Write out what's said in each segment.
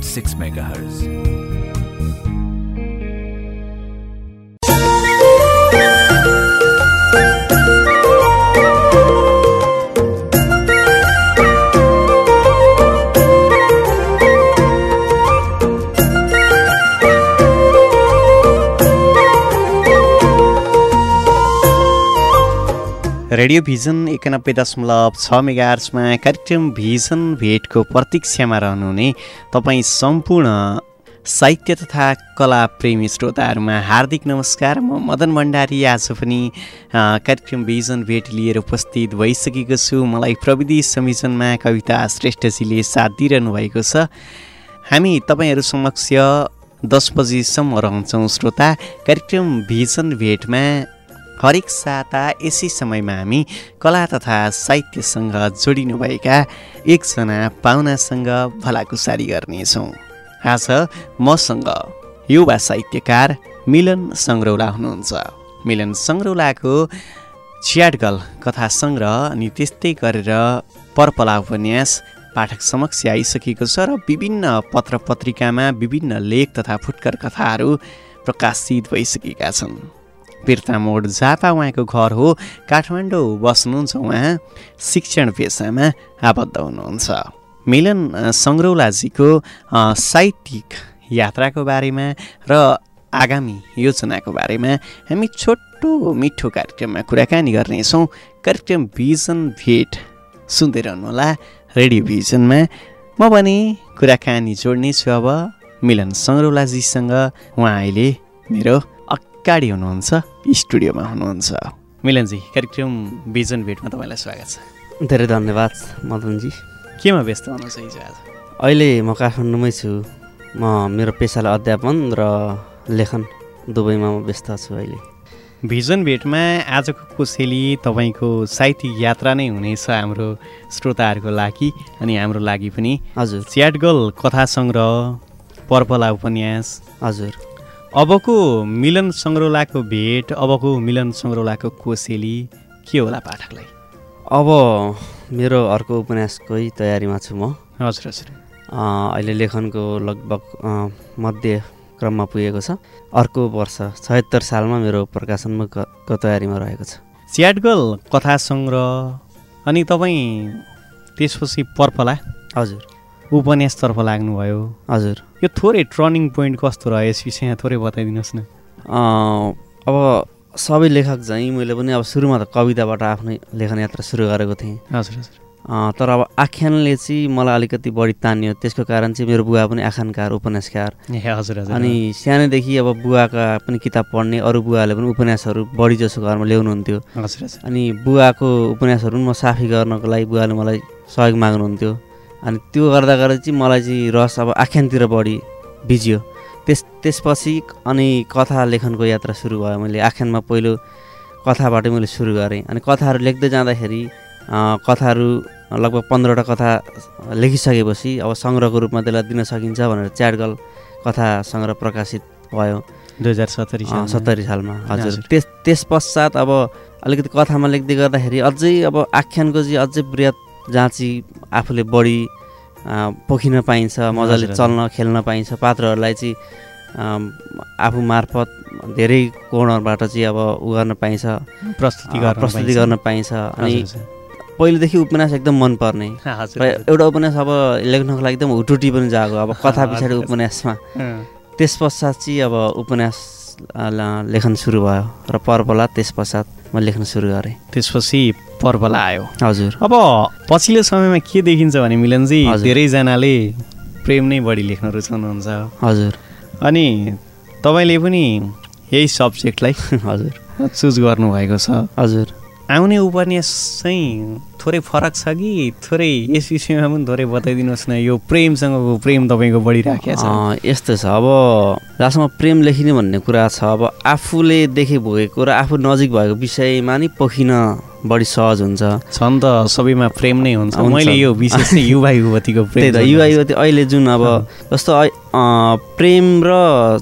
1.6 MHz. Radio vision एकानब्बे दशमलव छ मेगार्समा कार्यक्रम भिजन भेटको प्रतीक्षामा रहनुहुने तपाईँ सम्पूर्ण साहित्य तथा कला प्रेमी श्रोताहरूमा हार्दिक नमस्कार। म मदन भण्डारी। आज पनि कार्यक्रम भिजन भेट लिएर उपस्थित भइसकेको छु। मलाई प्रविधि संयोजनमा कविता श्रेष्ठजीले साथ दिइरहनु भएको छ। हामी तपाईँहरू समक्ष दस बजीसम्म रहन्छौँ। श्रोता कार्यक्रम भिजन भेटमा हरेक साता यसै समयमा हामी कला तथा साहित्यसँग जोडिनुभएका एकजना पाहुनासँग भलाकुसारी गर्नेछौँ। आज मसँग युवा साहित्यकार मिलन सङ्ग्रौला हुनुहुन्छ। मिलन सङ्ग्रौलाको च्याटगल कथा सङ्ग्रह अनि त्यस्तै गरेर पर्पला उपन्यास पाठक समक्ष आइसकेको छ र विभिन्न पत्र पत्रिकामा विभिन्न लेख तथा फुटकर कथाहरू प्रकाशित भइसकेका छन्। बिर्ता मोड जापा उहाँको घर हो। काठमाडौँ बस्नुहुन्छ उहाँ। शिक्षण पेसामा आबद्ध हुनुहुन्छ। मिलन सङ्ग्रौलाजीको साहित्यिक यात्राको बारेमा र आगामी योजनाको बारेमा हामी छोटो मिठो कार्यक्रममा कुराकानी गर्नेछौँ। कार्यक्रम भिजन भेट सुन्दै रहनुहोला। रेडियो भिजनमा म पनि कुराकानी जोड्नेछु अब मिलन सङ्ग्रौलाजीसँग उहाँ अहिले मेरो अगाडि हुनुहुन्छ? स्टुडियोमा हुनुहुन्छ। मिलनजी कार्यक्रम भिजन भेटमा तपाईँलाई स्वागत छ। धेरै धन्यवाद मदनजी। केमा व्यस्त हुनुहुन्छ हिजो आज? अहिले म काठमाडौँमै छु। म मेरो पेसालाई अध्यापन र लेखन दुवैमा म व्यस्त छु अहिले। भिजन भेटमा आजको कोसेली तपाईँको साहित्यिक यात्रा नै हुनेछ हाम्रो श्रोताहरूको लागि अनि हाम्रो लागि पनि। हजुर। च्याटगल कथा सङ्ग्रह पर्पला उपन्यास। हजुर। अबको मिलन सङ्ग्रौलाको भेट अबको मिलन सङ्ग्रौलाको कोसेली के होला पाठकलाई? अब मेरो अर्को उपन्यासकै तयारीमा छु म। हजुर हजुर। अहिले लेखनको लगभग मध्य क्रममा पुगेको छ। अर्को वर्ष छयत्तर सालमा मेरो प्रकाशनको तयारीमा रहेको छ। च्याटगल कथा सङ्ग्रह अनि तपाईँ त्यसपछि पर्पला? हजुर। उपन्यासतर्फ लाग्नुभयो। हजुर। यो थोरै टर्निङ पोइन्ट कस्तो रह्यो यस विषयमा थोरै बताइदिनुहोस् न। अब सबै लेखक चाहिँ मैले पनि अब सुरुमा त कविताबाट आफ्नै लेखन यात्रा सुरु गरेको थिएँ। हजुर हजुर। तर अब आख्यानले चाहिँ मलाई अलिकति बढी तान्यो त्यसको कारण चाहिँ मेरो बुवा पनि आख्यानकार उपन्यासकार। हजुर हजुर अनि सानैदेखि अब बुवाका पनि किताब पढ्ने अरू बुवाले पनि उपन्यासहरू बढी जसो घरमा ल्याउनुहुन्थ्यो। अनि बुवाको उपन्यासहरू पनि म साफी गर्नको लागि बुवाले मलाई सहयोग माग्नुहुन्थ्यो। अनि त्यो गर्दा गर्दा चाहिँ मलाई चाहिँ रस अब आख्यानतिर बढी भिजियो त्यस त्यसपछि अनि कथा लेखनको यात्रा सुरु भयो। मैले आख्यानमा पहिलो कथाबाटै मैले सुरु गरेँ। अनि कथाहरू लेख्दै जाँदाखेरि कथाहरू लगभग पन्ध्रवटा कथा लेखिसकेपछि अब सङ्ग्रहको रूपमा त्यसलाई दिन सकिन्छ भनेर च्याटगल कथा सङ्ग्रह प्रकाशित भयो। दुई हजार सत्तरी सत्तरी सालमा हजुर। त्यस त्यस पश्चात अब अलिकति कथामा लेख्दै गर्दाखेरि अझै अब आख्यानको चाहिँ अझै वृहत जहाँ चाहिँ आफूले बढी पोखिन पाइन्छ मजाले चल्न खेल्न पाइन्छ पात्रहरूलाई चाहिँ आफू मार्फत धेरै कोणहरूबाट चाहिँ अब उ गर्न पाइन्छ। प्रस्तुति प्रस्तुति गर्न पाइन्छ अनि पहिलेदेखि उपन्यास एकदम मनपर्ने। एउटा उपन्यास अब लेख्नको लागि एकदम हुटुटी पनि जाएको अब कथा पछाडि उपन्यासमा। त्यस पश्चात चाहिँ अब उपन्यास लेखन सुरु भयो र पर्वला त्यस पश्चात म लेख्न सुरु गरेँ। त्यसपछि पर्वला आयो हजुर। अब पछिल्लो समयमा के देखिन्छ भने मिलनजी धेरैजनाले प्रेम नै बढी लेख्न रुचाउनुहुन्छ। हजुर। अनि तपाईँले पनि यही सब्जेक्टलाई हजुर। चुज गर्नुभएको छ। हजुर। आउने उपन्यास चाहिँ थोरै फरक छ कि? थोरै यस विषयमा पनि थोरै बताइदिनुहोस् न। यो प्रेमसँगको प्रेम तपाईँको बढिराखेको छ। यस्तो छ। अब जहाँसम्म प्रेम लेखिने भन्ने कुरा छ अब आफूले देखे भएको र आफू नजिक भएको विषयमा नि पोखिन बढी सहज हुन्छ। छन् त सबैमा प्रेम नै हुन्छ। मैले यो विशेष युवा युवतीको प्रेम युवा युवती अहिले जुन अब जस्तो प्रेम र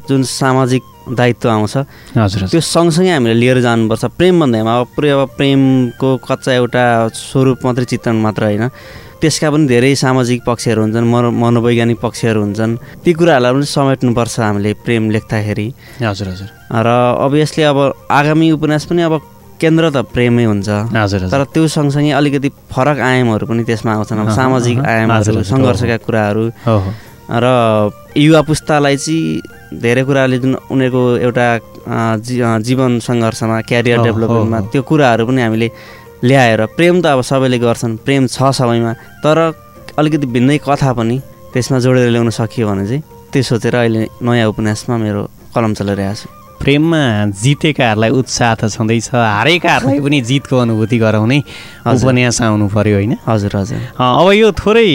जुन सामाजिक दायित्व आउँछ हजुर त्यो सँगसँगै हामीले लिएर जानुपर्छ। प्रेम भन्दैमा अब पुरै अब प्रेमको कच्चा एउटा स्वरूप मात्रै चित्रण मात्र होइन। त्यसका पनि धेरै सामाजिक पक्षहरू हुन्छन् मनो मनोवैज्ञानिक पक्षहरू हुन्छन्। ती कुराहरूलाई पनि समेट्नुपर्छ हामीले प्रेम लेख्दाखेरि। हजुर हजुर। र अभियसली अब आगामी उपन्यास पनि अब केन्द्र त प्रेमै हुन्छ। हजुर तर त्यो सँगसँगै अलिकति फरक आयामहरू पनि त्यसमा आउँछन्। अब सामाजिक आयामहरू सङ्घर्षका कुराहरू। र युवा पुस्तालाई चाहिँ धेरै कुराले जुन उनीहरूको एउटा जी जीवन सङ्घर्षमा क्यारियर डेभलपमेन्टमा। त्यो कुराहरू पनि हामीले ल्याएर प्रेम त अब सबैले गर्छन्। प्रेम छ सबैमा। तर अलिकति भिन्नै कथा पनि त्यसमा जोडेर ल्याउन सकियो भने चाहिँ त्यो सोचेर अहिले नयाँ उपन्यासमा मेरो कलम चलाइरहेको छु। प्रेममा जितेकाहरूलाई उत्साह त छँदैछ। हारेकाहरूलाई पनि जितको अनुभूति गराउने। उपन्यास आउनु पर्यो होइन? हजुर हजुर। अब यो थोरै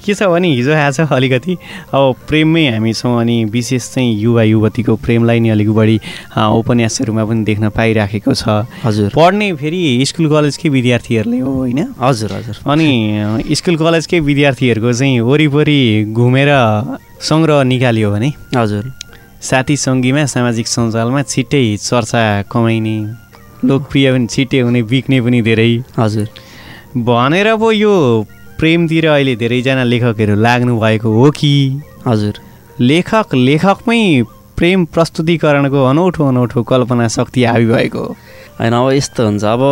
के छ भने हिजो आज अलिकति। अब प्रेममै हामी छौँ अनि विशेष चाहिँ युवा युवतीको प्रेमलाई नै अलिक बढी उपन्यासहरूमा पनि देख्न पाइराखेको छ। हजुर। पढ्ने फेरि स्कुल कलेजकै विद्यार्थीहरूले हो होइन? हजुर हजुर। अनि स्कुल कलेजकै विद्यार्थीहरूको चाहिँ वरिपरि घुमेर सङ्ग्रह निकालियो भने? हजुर। साथी सङ्गीमा सामाजिक सञ्जालमा छिट्टै चर्चा कमाइने लोकप्रिय पनि छिट्टै हुने बिक्ने पनि धेरै। हजुर। भनेर पो यो प्रेमतिर अहिले धेरैजना लेखकहरू लाग्नु भएको हो कि? हजुर। लेखक लेखकमै प्रेम प्रस्तुतिकरणको अनौठो अनौठो कल्पना शक्ति हाबी भएको हो। होइन अब यस्तो हुन्छ। अब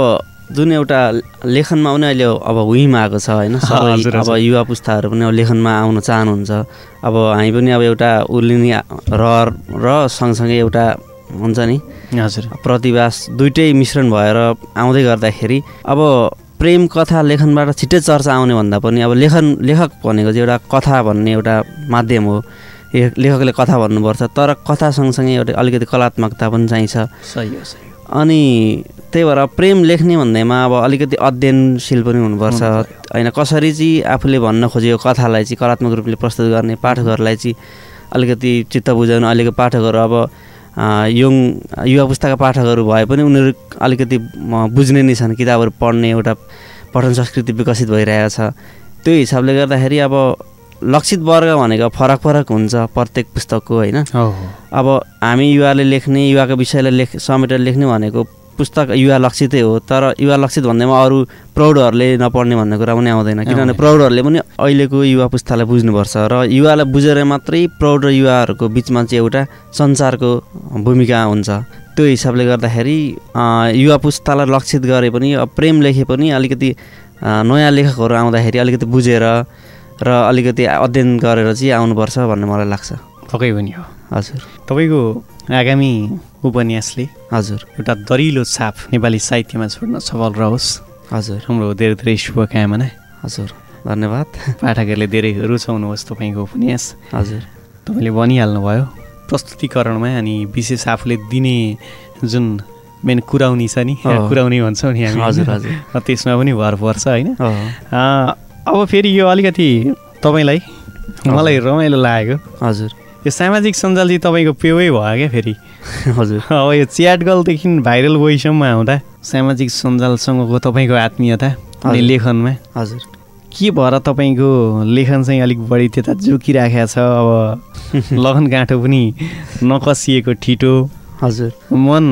जुन एउटा लेखनमा पनि अहिले अब हुइम आएको छ होइन अब। युवा पुस्ताहरू पनि अब लेखनमा आउन चाहनुहुन्छ। अब हामी पनि अब एउटा उर्लिने रहर र सँगसँगै एउटा हुन्छ नि हजुर। प्रतिभास दुइटै मिश्रण भएर आउँदै गर्दाखेरि अब प्रेम कथा लेखनबाट छिट्टै चर्चा आउने भन्दा पनि अब लेखन लेखक भनेको चाहिँ एउटा कथा भन्ने एउटा माध्यम हो। लेखकले कथा भन्नुपर्छ तर कथा सँगसँगै एउटा अलिकति कलात्मकता पनि चाहिन्छ। सही हो सही। अनि त्यही भएर प्रेम लेख्ने भन्दैमा अब अलिकति अध्ययनशील पनि हुनुपर्छ। होइन कसरी चाहिँ आफूले भन्न खोजेको कथालाई चाहिँ कलात्मक रूपले प्रस्तुत गर्ने पाठकहरूलाई चाहिँ अलिकति चित्त बुझाउनु अहिलेको पाठकहरू अब यङ युवा पुस्ताका पाठकहरू भए पनि उनीहरू अलिकति बुझ्ने नै छन्। किताबहरू पढ्ने एउटा पठन संस्कृति विकसित भइरहेको छ। त्यो हिसाबले गर्दाखेरि अब लक्षित वर्ग भनेको फरक फरक हुन्छ प्रत्येक पुस्तकको होइन? अब हामी युवाले लेख्ने युवाको विषयलाई लेख समेटेर लेख्ने भनेको पुस्तक युवा लक्षितै हो तर युवा लक्षित भन्दैमा अरू प्रौढहरूले नपढ्ने भन्ने कुरा पनि आउँदैन। किनभने। प्रौढहरूले पनि अहिलेको युवा पुस्तालाई बुझ्नुपर्छ र युवालाई बुझेर मात्रै प्रौढ र युवाहरूको बिचमा चाहिँ एउटा सञ्चारको भूमिका हुन्छ। त्यो हिसाबले गर्दाखेरि युवा पुस्तालाई लक्षित गरे पनि प्रेम लेखे पनि अलिकति नयाँ लेखकहरू आउँदाखेरि अलिकति बुझेर र अलिकति अध्ययन गरेर चाहिँ आउनुपर्छ भन्ने मलाई लाग्छ। पक्कै पनि हो। हजुर। तपाईँको आगामी उपन्यासले हजुर। एउटा दरिलो छाप नेपाली साहित्यमा छोड्न सफल रहोस्। हजुर। हाम्रो धेरै धेरै शुभकामना। हजुर। धन्यवाद। पाठकहरूले धेरै रुचाउनुहोस् तपाईँको उपन्यास। हजुर। तपाईँले भनिहाल्नुभयो प्रस्तुतिकरणमा अनि विशेष आफूले दिने जुन मेन कुराउनी छ नि। कुराउनी भन्छौँ नि हामी। हजुर, हजुर। त्यसमा पनि भर पर्छ होइन? अब फेरि यो अलिकति तपाईँलाई मलाई रमाइलो लागेको। हजुर। यो सामाजिक सञ्जाल चाहिँ तपाईँको पेवै भयो क्या फेरि? हजुर। अब यो च्याट गर्लदेखि भाइरल बोइसम्म आउँदा सामाजिक सञ्जालसँगको तपाईँको आत्मीयता अनि। लेखनमा हजुर। के भएर तपाईँको लेखन चाहिँ अलिक बढी त्यता जोकिराखेको छ? अब लगन गाँठो पनि नकसिएको ठिटो। हजुर। मन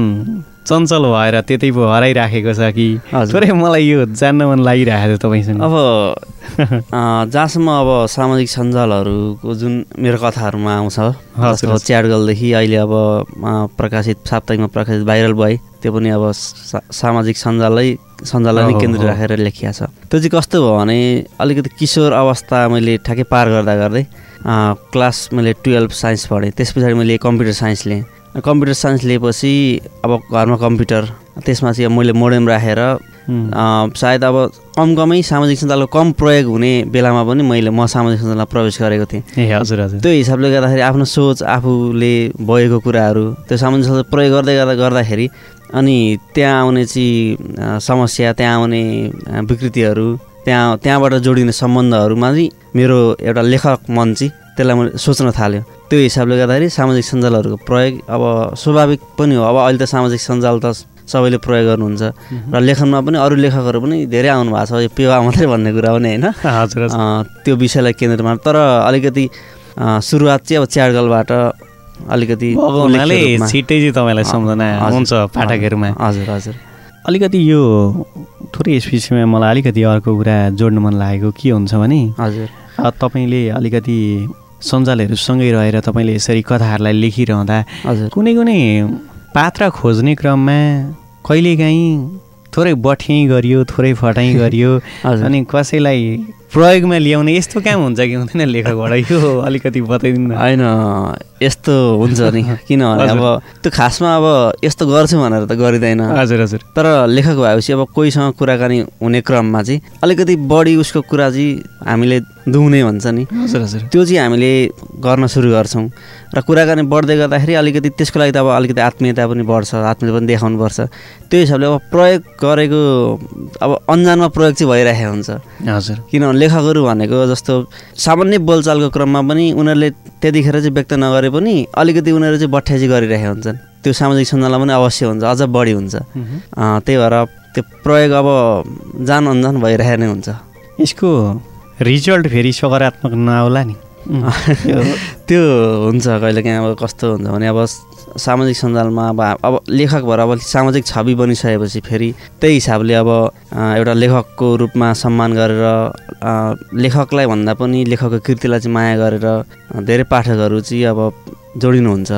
चञ्चल भएर त्यतै पो हराइराखेको छ कि। थोरै मलाई यो जान्न मन लागिरहेको छ तपाईँसँग। अब जहाँसम्म अब सामाजिक सञ्जालहरूको जुन मेरो कथाहरूमा आउँछ। जस्तो च्याट गर्लदेखि अहिले अब प्रकाशित साप्ताहिकमा प्रकाशित भाइरल भयो त्यो पनि अब सा- सामाजिक सञ्जालै सञ्जाललाई नै केन्द्र। राखेर लेखिया छ त्यो चाहिँ कस्तो भयो भने अलिकति किशोर अवस्था मैले ठ्याक्कै पार गर्दा गर्दै क्लास मैले टुवेल्भ साइन्स पढेँ त्यस पछाडि मैले कम्प्युटर साइन्स लिएँ कम्प्युटर साइन्स लिएपछि अब घरमा कम्प्युटर त्यसमा चाहिँ मैले मोडेम राखेर सायद अब कम कमै सामाजिक सञ्जालको कम प्रयोग हुने बेलामा पनि मैले म सामाजिक सञ्जालमा प्रवेश गरेको थिएँ। ए हजुर हजुर। त्यो हिसाबले गर्दाखेरि आफ्नो सोच आफूले भएको कुराहरू त्यो सामाजिक सञ्जाल प्रयोग गर्दै गर्दा गर्दाखेरि अनि त्यहाँ आउने चाहिँ समस्या त्यहाँ आउने विकृतिहरू त्यहाँ त्यहाँबाट जोडिने सम्बन्धहरूमा चाहिँ मेरो एउटा लेखक मन चाहिँ त्यसलाई मैले सोच्न थाल्यो। त्यो हिसाबले गर्दाखेरि सामाजिक सञ्जालहरूको प्रयोग अब स्वाभाविक पनि हो। अब अहिले त सामाजिक सञ्जाल त सबैले प्रयोग गर्नुहुन्छ। र लेखनमा पनि अरू लेखकहरू पनि धेरै आउनु भएको छ। यो पेवा मात्रै भन्ने कुरा पनि होइन। हजुर त्यो विषयलाई केन्द्रमा तर अलिकति सुरुवात चाहिँ अब च्याडगलबाट अलिकति छिट्टै चाहिँ तपाईँलाई सम्झना। हुन्छ पाठकहरूमा। हजुर हजुर। अलिकति यो थोरै यस विषयमा मलाई अलिकति अर्को कुरा जोड्नु मन लागेको के हुन्छ भने हजुर। तपाईँले अलिकति सञ्जालहरूसँगै रहेर तपाईँले यसरी कथाहरूलाई लेखिरहँदा कुनै कुनै पात्र खोज्ने क्रममा कहिलेकाहीँ थोरै बठ्याइ गरियो थोरै फटाइ गरियो। अनि कसैलाई प्रयोगमा ल्याउने यस्तो काम हुन्छ कि हुँदैन लेखकबाट? यो अलिकति बताइदिनु होइन यस्तो हुन्छ नि। किनभने अब त्यो खासमा अब यस्तो गर्छु भनेर त गरिँदैन। हजुर हजुर। तर लेखक भएपछि अब कोहीसँग कुराकानी हुने क्रममा चाहिँ अलिकति बढी उसको कुरा चाहिँ हामीले दुहुने भन्छ नि। हजुर हजुर। त्यो चाहिँ हामीले गर्न सुरु गर्छौँ। र कुराकानी बढ्दै गर्दाखेरि अलिकति त्यसको लागि त अब अलिकति आत्मीयता पनि बढ्छ आत्मीयता पनि देखाउनुपर्छ। त्यो हिसाबले अब प्रयोग गरेको अब अन्जानमा प्रयोग चाहिँ भइरहेको हुन्छ। हजुर। किनभने लेखकहरू भनेको जस्तो सामान्य बोलचालको क्रममा पनि उनीहरूले त्यतिखेर चाहिँ व्यक्त नगरे पनि अलिकति उनीहरू चाहिँ बठ्या चाहिँ गरिरहेका हुन्छन्। त्यो सामाजिक सञ्जालमा पनि अवश्य हुन्छ अझ बढी हुन्छ। त्यही भएर त्यो प्रयोग अब जान अन्जान भइरहेको नै हुन्छ। यसको रिजल्ट फेरि सकारात्मक नआउला नि। त्यो हुन्छ कहिलेकाहीँ अब कस्तो हुन्छ भने अब सामाजिक सञ्जालमा अब अब लेखक भएर अब सामाजिक छवि बनिसकेपछि फेरि त्यही हिसाबले अब एउटा लेखकको रूपमा सम्मान गरेर लेखकलाई भन्दा पनि लेखकको कृतिलाई चाहिँ माया गरेर धेरै पाठकहरू चाहिँ अब जोडिनुहुन्छ।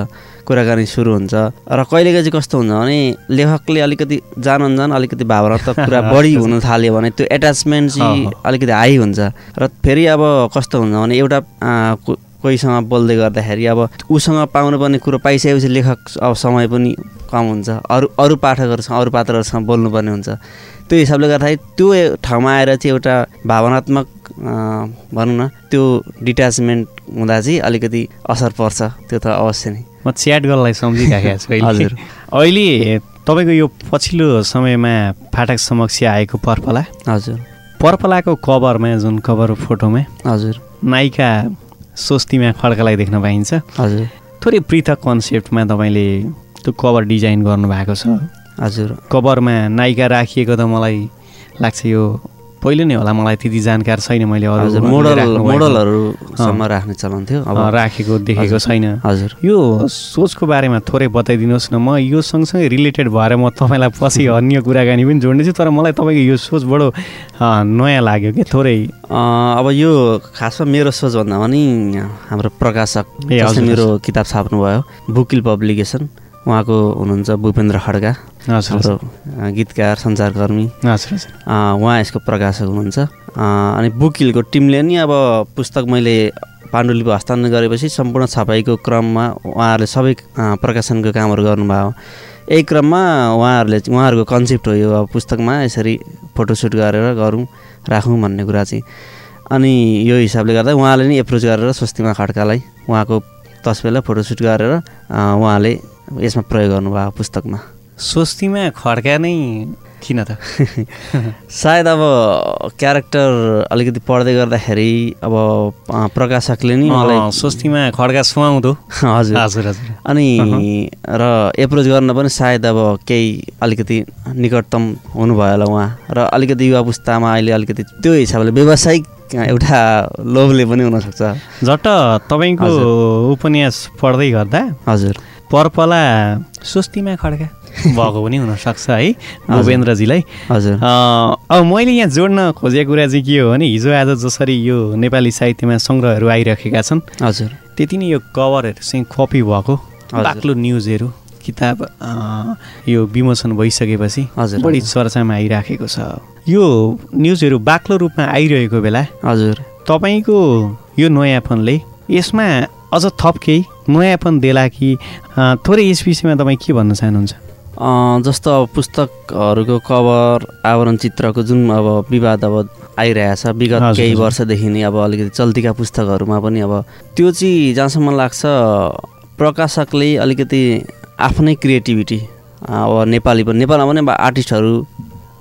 कुराकानी सुरु हुन्छ। र कहिलेकाहीँ चाहिँ कस्तो हुन्छ भने लेखकले अलिकति जान अनजान अलिकति भावनात्मक कुरा बढी हुन थाल्यो भने त्यो एट्याचमेन्ट चाहिँ अलिकति हाई हुन्छ। र फेरि अब कस्तो हुन्छ भने एउटा कोहीसँग बोल्दै गर्दाखेरि अब उसँग पाउनुपर्ने कुरो पाइसकेपछि लेखक अब समय पनि कम हुन्छ। अरू अरू पाठकहरूसँग अरू पात्रहरूसँग बोल्नुपर्ने हुन्छ। त्यो हिसाबले गर्दाखेरि त्यो ठाउँमा आएर चाहिँ एउटा भावनात्मक भनौँ न त्यो डिट्याचमेन्ट हुँदा चाहिँ अलिकति असर पर्छ। त्यो त अवश्य नै। च्याट गर्नलाई सम्झिराखेको छु अहिले। अहिले तपाईँको यो पछिल्लो समयमा फाटक समक्ष आएको पर्पला। हजुर। पर्पलाको कभरमा जुन कभर फोटोमा हजुर। नायिका स्वस्तिमा खड्कालाई देख्न पाइन्छ। हजुर। थोरै पृथक कन्सेप्टमा तपाईँले त्यो कभर डिजाइन गर्नुभएको छ। हजुर। कभरमा नायिका राखिएको त मलाई लाग्छ यो पहिलो नै होला मलाई त्यति जानकार छैन मैले अरू मोडल। मोडलहरूसम्म राख्ने चलन थियो अब राखेको देखेको। छैन। हजुर। यो सोचको बारेमा थोरै बताइदिनुहोस् न म यो सँगसँगै रिलेटेड भएर म तपाईँलाई पछि अन्य कुराकानी पनि जोड्नेछु तर मलाई तपाईँको यो सोच बडो नयाँ लाग्यो कि थोरै। अब यो खासमा मेरो सोच भन्दा पनि हाम्रो प्रकाशक मेरो किताब छाप्नुभयो बुकिल पब्लिकेसन। उहाँको हुनुहुन्छ भूपेन्द्र खड्का हाम्रो गीतकार सञ्चारकर्मी। उहाँ यसको प्रकाशक हुनुहुन्छ। अनि बुकिलको टिमले नि अब पुस्तक मैले पाण्डुलिपि हस्तान्तरण गरेपछि सम्पूर्ण छपाईको क्रममा उहाँहरूले सबै प्रकाशनको कामहरू गर्नुभयो। यही क्रममा उहाँहरूले उहाँहरूको कन्सेप्ट हो यो अब पुस्तकमा यसरी फोटोसुट गरेर गरौँ राखौँ भन्ने कुरा चाहिँ। अनि यो हिसाबले गर्दा उहाँले नि एप्रोच गरेर स्वस्तिमा खड्कालाई उहाँको तस्बिरलाई फोटोसुट गरेर उहाँले यसमा प्रयोग गर्नुभयो पुस्तकमा? स्वस्तिमा खड्का नै किन त? सायद अब क्यारेक्टर अलिकति पढ्दै गर्दाखेरि अब प्रकाशकले नि मलाई स्वस्तिमा खड्का सुहाउँदो। हजुर। हजुर हजुर। अनि र एप्रोच गर्न पनि सायद अब केही अलिकति निकटतम हुनुभयो होला उहाँ। र अलिकति युवा पुस्तामा अहिले अलिकति त्यो हिसाबले व्यावसायिक एउटा लोभले पनि हुनसक्छ। झट्ट तपाईँको उपन्यास पढ्दै गर्दा हजुर। पर्पला स्वस्तिमा खड्का। भएको पनि हुनसक्छ है भूपेन्द्रजीलाई। हजुर। अब मैले यहाँ जोड्न खोजेको कुरा चाहिँ के हो भने हिजो आज जसरी यो नेपाली साहित्यमा सङ्ग्रहहरू आइरहेका छन् हजुर। त्यति नै यो कभरहरू चाहिँ कपी भएको। बाक्लो न्युजहरू किताब यो विमोचन भइसकेपछि हजुर, बढी। चर्चामा आइराखेको छ। यो न्युजहरू बाक्लो रूपमा आइरहेको बेला हजुर। तपाईँको यो नयाँपनले यसमा अझ थप केही नयाँपन देला कि थोरै यस विषयमा तपाईँ के भन्न चाहनुहुन्छ जस्तो अब पुस्तकहरूको कभर आवरण चित्रको जुन अब विवाद अब आइरहेछ विगत केही। वर्षदेखि नै अब अलिकति चल्तीका पुस्तकहरूमा पनि अब त्यो चाहिँ जहाँसम्म लाग्छ प्रकाशकले अलिकति आफ्नै क्रिएटिभिटी अब नेपाली पनि नेपालमा पनि अब आर्टिस्टहरू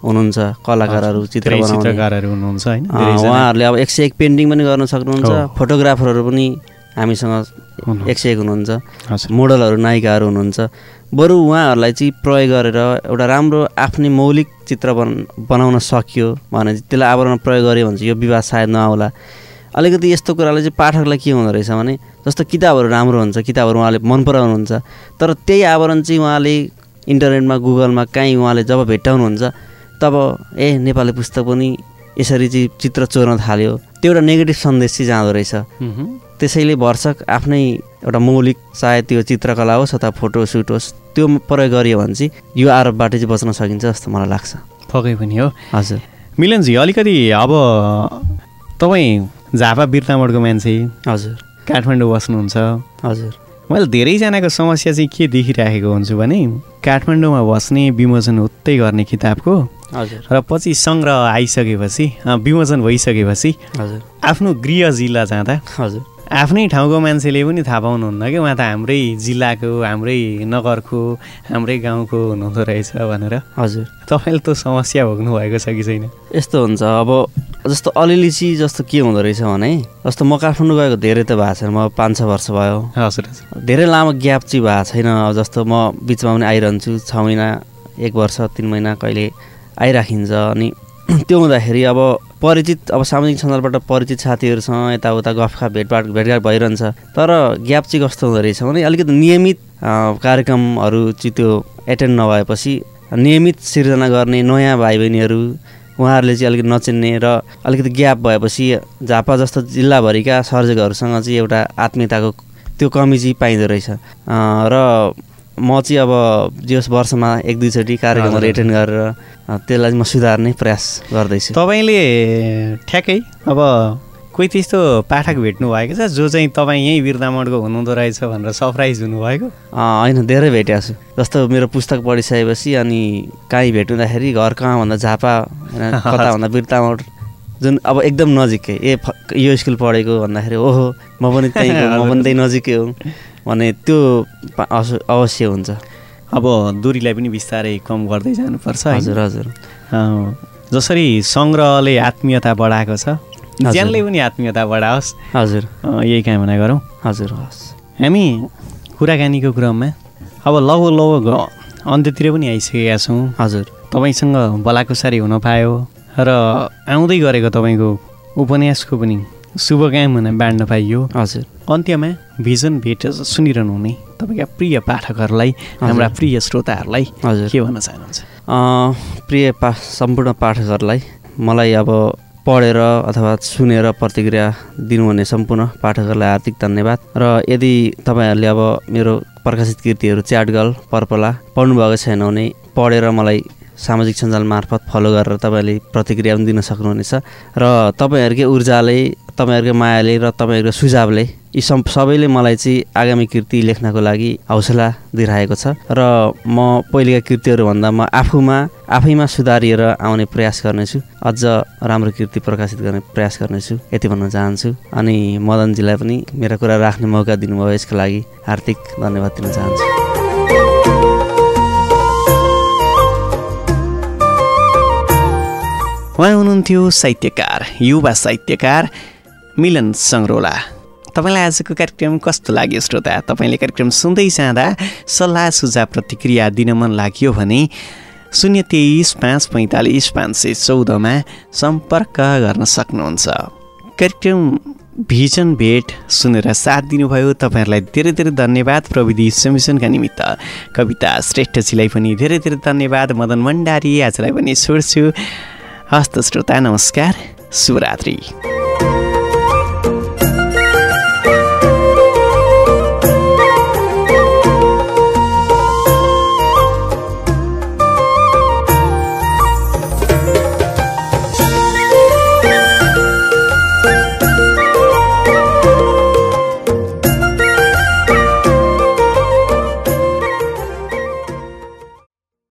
हुनुहुन्छ कलाकारहरू चित्र चित्रकारहरू हुनुहुन्छ होइन। उहाँहरूले अब एक सय एक पेन्टिङ पनि गर्न सक्नुहुन्छ। फोटोग्राफरहरू पनि हामीसँग। एक सय एक हुनुहुन्छ। मोडलहरू नायिकाहरू हुनुहुन्छ। बरु उहाँहरूलाई चाहिँ प्रयोग गरेर एउटा राम्रो आफ्नै मौलिक चित्र बन बनाउन सकियो भने त्यसलाई आवरण प्रयोग गऱ्यो भने चाहिँ यो विवाद सायद नआउला अलिकति यस्तो कुराले चाहिँ पाठकलाई के हुँदो रहेछ भने जस्तो किताबहरू राम्रो हुन्छ किताबहरू उहाँले मन पराउनुहुन्छ तर त्यही आवरण चाहिँ उहाँले इन्टरनेटमा गुगलमा काहीँ उहाँले जब भेट्टाउनुहुन्छ तब ए नेपाली पुस्तक पनि यसरी चाहिँ चित्र चोर्न थाल्यो। त्यो एउटा नेगेटिभ सन्देश चाहिँ जाँदो रहेछ। त्यसैले भर्सक आफ्नै एउटा मौलिक चाहे त्यो चित्रकला होस् अथवा फोटो सुट होस् त्यो प्रयोग गरियो भने चाहिँ यो आरोपबाट चाहिँ बच्न सकिन्छ जस्तो मलाई लाग्छ। पक्कै पनि हो। हजुर। मिलनजी अलिकति अब तपाईँ झापा बिर्तामोडको मान्छे। हजुर। काठमाडौँ बस्नुहुन्छ। हजुर। मैले धेरैजनाको समस्या चाहिँ के देखिराखेको हुन्छु भने काठमाडौँमा बस्ने विमोचन उतै गर्ने किताबको र पछि सङ्ग्रह आइसकेपछि विमोचन भइसकेपछि हजुर। आफ्नो गृह जिल्ला जाँदा हजुर। आफ्नै ठाउँको मान्छेले पनि थाहा पाउनुहुन्न कि उहाँ त हाम्रै जिल्लाको हाम्रै नगरको हाम्रै गाउँको हुनुहुँदो रहेछ भनेर। हजुर। तपाईँले त समस्या भोग्नु भएको छ कि छैन? यस्तो हुन्छ अब जस्तो अलिअलि चिज जस्तो के हुँदो रहेछ भने जस्तो म काठमाडौँ गएको धेरै त भएको छैन म पाँच छ वर्ष भयो। हजुर हजुर। धेरै लामो ग्याप चाहिँ भएको छैन जस्तो म बिचमा पनि आइरहन्छु छ महिना एक वर्ष तिन महिना कहिले आइराखिन्छ अनि त्यो हुँदाखेरि अब परिचित अब सामाजिक सञ्जालबाट परिचित साथीहरूसँग यताउता गफका भेटभाट भेटघाट भइरहन्छ। तर ग्याप चाहिँ कस्तो हुँदो रहेछ भने अलिकति नियमित कार्यक्रमहरू चाहिँ त्यो एटेन्ड नभएपछि नियमित सिर्जना गर्ने नयाँ भाइ बहिनीहरू उहाँहरूले चाहिँ अलिकति नचिन्ने र अलिकति ग्याप भएपछि झापा जस्तो जिल्लाभरिका सर्जकहरूसँग चाहिँ एउटा आत्मीयताको त्यो कमी चाहिँ पाइँदो रहेछ। र म चाहिँ अब जस वर्षमा एक दुईचोटि कार्यक्रमहरू। एटेन्ड गरेर त्यसलाई म सुधार्ने प्रयास गर्दैछु। तपाईँले ठ्याक्कै अब कोही त्यस्तो पाठक भेट्नु भएको छ जो चाहिँ तपाईँ यहीँ बिर्दामोडको हुनुहुँदो रहेछ भनेर सरप्राइज हुनुभएको? होइन धेरै भेटेको छु। जस्तो मेरो पुस्तक पढिसकेपछि अनि काहीँ भेट्नुहुँदाखेरि घर कहाँ भन्दा झापा कता भन्दा बिर्तामोड जुन अब एकदम नजिकै ए यो स्कुल पढेको भन्दाखेरि ओहो म पनि त्यहीँ म पनि त्यही नजिकै हो। भने त्यो अवश्य हुन्छ। अब दूरीलाई पनि बिस्तारै कम गर्दै जानुपर्छ? हजुर हजुर। जसरी सङ्ग्रहले आत्मीयता बढाएको छ ज्यानले पनि आत्मीयता बढाओस्। हजुर। यही कामना गरौँ। हजुर हस् हामी कुराकानीको क्रममा अब लगभग लगभग अन्त्यतिर पनि आइसकेका छौँ। हजुर। तपाईँसँग भलाकुसारी हुन पायो र आउँदै गरेको तपाईँको उपन्यासको पनि शुभकामना बाँड्न पाइयो। हजुर। अन्त्यमा भिजन भेट सुनिरहनु हुने तपाईँका प्रिय पाठकहरूलाई हाम्रा प्रिय श्रोताहरूलाई हजुर। के भन्न चाहनुहुन्छ? प्रिय पा सम्पूर्ण पाठकहरूलाई मलाई अब पढेर अथवा सुनेर प्रतिक्रिया दिनुहुने सम्पूर्ण पाठकहरूलाई हार्दिक धन्यवाद। र यदि तपाईँहरूले अब मेरो प्रकाशित कृतिहरू च्याटगल पर्पला पढ्नुभएको छैन भने पढेर मलाई सामाजिक सञ्जाल मार्फत फलो गरेर तपाईँहरूले प्रतिक्रिया पनि दिन सक्नुहुनेछ। र तपाईँहरूकै ऊर्जाले तपाईँहरूकै मायाले र तपाईँहरूको सुझावले यी सबैले मलाई चाहिँ आगामी कृति लेख्नको लागि हौसला दिइरहेको छ। र म पहिलेका कृतिहरूभन्दा म आफूमा आफैमा सुधारिएर आउने प्रयास गर्नेछु। अझ राम्रो कृति प्रकाशित गर्ने प्रयास गर्नेछु यति भन्न चाहन्छु। अनि मदनजीलाई पनि मेरा कुरा राख्ने मौका दिनुभयो यसको लागि हार्दिक धन्यवाद दिन चाहन्छु। उहाँ हुनुहुन्थ्यो साहित्यकार युवा साहित्यकार मिलन सङ्ग्रोला तपाईँलाई आजको कार्यक्रम कस्तो लाग्यो श्रोता? तपाईँले कार्यक्रम सुन्दै जाँदा सल्लाह सुझाव प्रतिक्रिया दिन मन लाग्यो भने शून्य तेइस पाँच पैँतालिस पाँच सय चौधमा सम्पर्क गर्न सक्नुहुन्छ। कार्यक्रम भिजन भेट सुनेर साथ दिनुभयो। तपाईँहरूलाई धेरै धेरै धन्यवाद। प्रविधि समिशनका निमित्त कविता श्रेष्ठजीलाई पनि धेरै धेरै धन्यवाद। मदन भण्डारी आजलाई पनि छोड्छु। हस्त श्रोता नमस्कार शुभरात्रि।